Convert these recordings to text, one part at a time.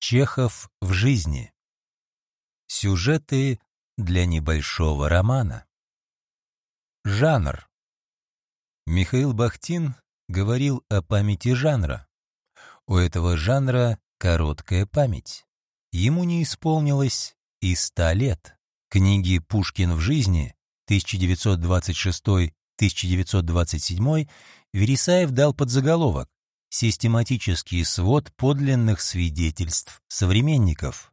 Чехов в жизни. Сюжеты для небольшого романа. Жанр. Михаил Бахтин говорил о памяти жанра. У этого жанра короткая память. Ему не исполнилось и ста лет. Книги «Пушкин в жизни» 1926-1927 Вересаев дал подзаголовок «Систематический свод подлинных свидетельств современников».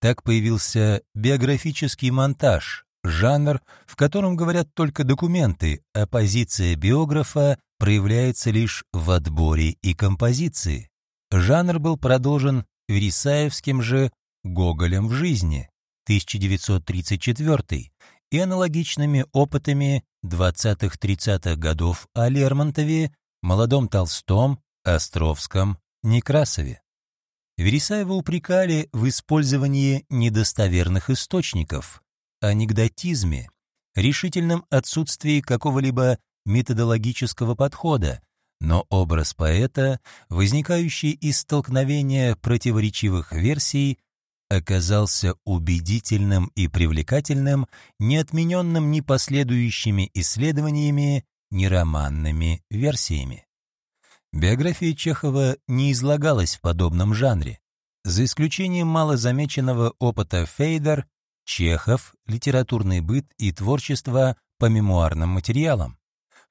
Так появился биографический монтаж, жанр, в котором говорят только документы, а позиция биографа проявляется лишь в отборе и композиции. Жанр был продолжен Вересаевским же «Гоголем в жизни» 1934 и аналогичными опытами 20-30-х годов о Лермонтове, молодом Толстом, Островском, Некрасове. Вересаева упрекали в использовании недостоверных источников, анекдотизме, решительном отсутствии какого-либо методологического подхода, но образ поэта, возникающий из столкновения противоречивых версий, оказался убедительным и привлекательным, не отмененным ни последующими исследованиями, ни романными версиями. Биография Чехова не излагалась в подобном жанре. За исключением малозамеченного опыта Фейдер, Чехов, литературный быт и творчество по мемуарным материалам,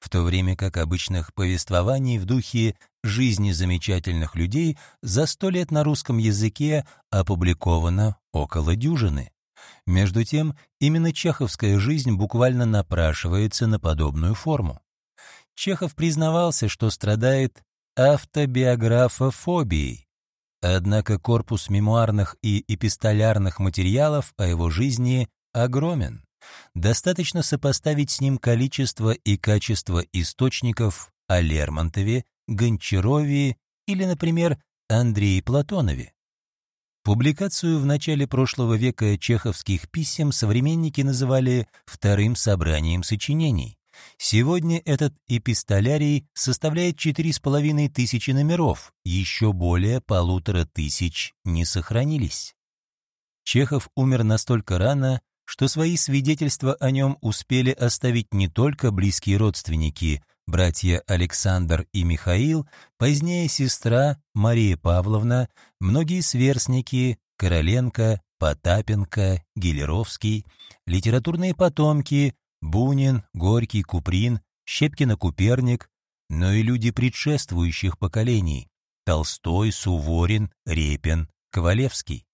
в то время как обычных повествований в духе «жизни замечательных людей» за сто лет на русском языке опубликовано около дюжины. Между тем, именно чеховская жизнь буквально напрашивается на подобную форму. Чехов признавался, что страдает автобиографофобией. Однако корпус мемуарных и эпистолярных материалов о его жизни огромен. Достаточно сопоставить с ним количество и качество источников о Лермонтове, Гончарове или, например, Андрее Платонове. Публикацию в начале прошлого века чеховских писем современники называли «вторым собранием сочинений». Сегодня этот эпистолярий составляет четыре с половиной тысячи номеров, еще более полутора тысяч не сохранились. Чехов умер настолько рано, что свои свидетельства о нем успели оставить не только близкие родственники, братья Александр и Михаил, позднее сестра Мария Павловна, многие сверстники Короленко, Потапенко, Гелеровский, литературные потомки Бунин, Горький, Куприн, Щепкина-Куперник, но и люди предшествующих поколений – Толстой, Суворин, Репин, Ковалевский.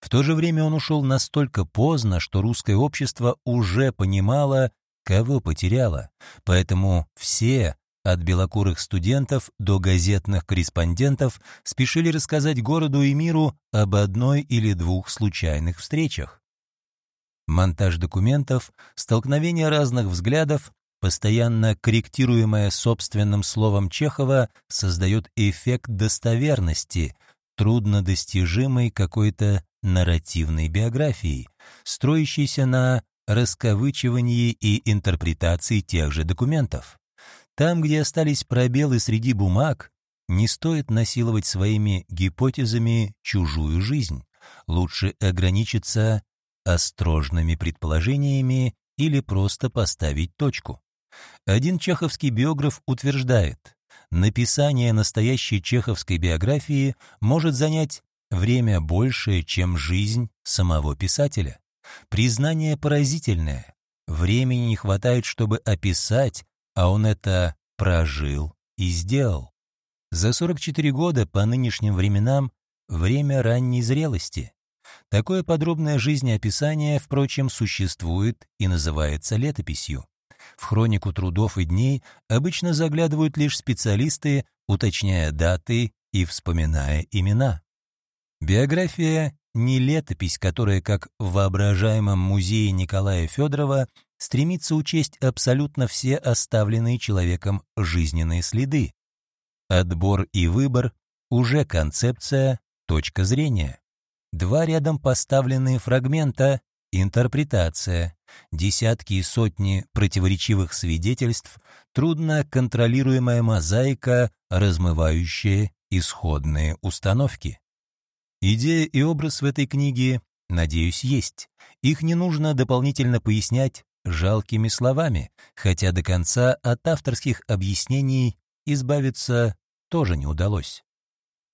В то же время он ушел настолько поздно, что русское общество уже понимало, кого потеряло, поэтому все, от белокурых студентов до газетных корреспондентов, спешили рассказать городу и миру об одной или двух случайных встречах. Монтаж документов, столкновение разных взглядов, постоянно корректируемое собственным словом Чехова, создает эффект достоверности, труднодостижимой какой-то нарративной биографии, строящейся на расковычивании и интерпретации тех же документов. Там, где остались пробелы среди бумаг, не стоит насиловать своими гипотезами чужую жизнь. Лучше ограничиться острожными предположениями или просто поставить точку. Один чеховский биограф утверждает, написание настоящей чеховской биографии может занять время большее, чем жизнь самого писателя. Признание поразительное. Времени не хватает, чтобы описать, а он это прожил и сделал. За 44 года по нынешним временам время ранней зрелости. Такое подробное жизнеописание, впрочем, существует и называется летописью. В хронику трудов и дней обычно заглядывают лишь специалисты, уточняя даты и вспоминая имена. Биография — не летопись, которая, как в воображаемом музее Николая Федорова, стремится учесть абсолютно все оставленные человеком жизненные следы. Отбор и выбор — уже концепция, точка зрения. Два рядом поставленные фрагмента — интерпретация, десятки и сотни противоречивых свидетельств, трудно контролируемая мозаика, размывающая исходные установки. Идея и образ в этой книге, надеюсь, есть. Их не нужно дополнительно пояснять жалкими словами, хотя до конца от авторских объяснений избавиться тоже не удалось.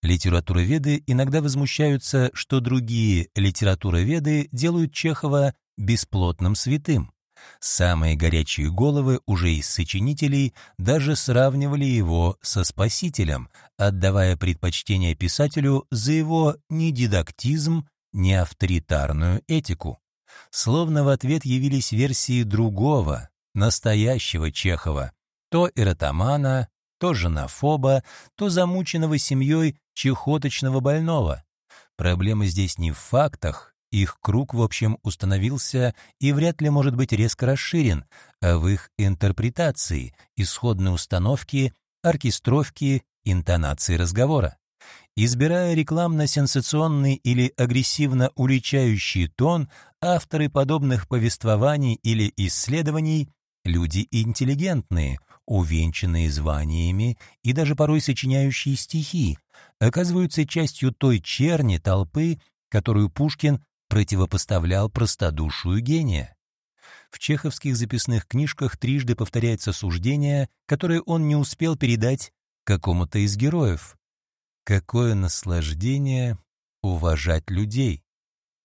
Литературоведы иногда возмущаются, что другие литературоведы делают Чехова бесплотным святым. Самые горячие головы уже из сочинителей даже сравнивали его со спасителем, отдавая предпочтение писателю за его ни дидактизм, ни авторитарную этику. Словно в ответ явились версии другого, настоящего Чехова, то эротомана, то женофоба, то замученного семьей чехоточного больного. Проблема здесь не в фактах, их круг, в общем, установился и вряд ли может быть резко расширен, а в их интерпретации, исходной установки, оркестровки, интонации разговора. Избирая рекламно-сенсационный или агрессивно-уличающий тон, авторы подобных повествований или исследований — люди интеллигентные, увенчанные званиями и даже порой сочиняющие стихи, оказываются частью той черни толпы, которую Пушкин противопоставлял простодушию гения. В чеховских записных книжках трижды повторяется суждение, которое он не успел передать какому-то из героев. Какое наслаждение уважать людей.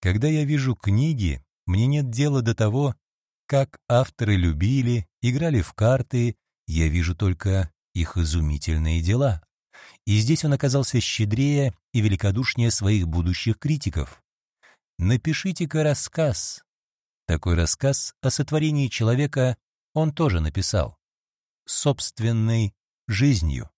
Когда я вижу книги, мне нет дела до того, как авторы любили, играли в карты, я вижу только их изумительные дела. И здесь он оказался щедрее и великодушнее своих будущих критиков. Напишите-ка рассказ. Такой рассказ о сотворении человека он тоже написал. Собственной жизнью.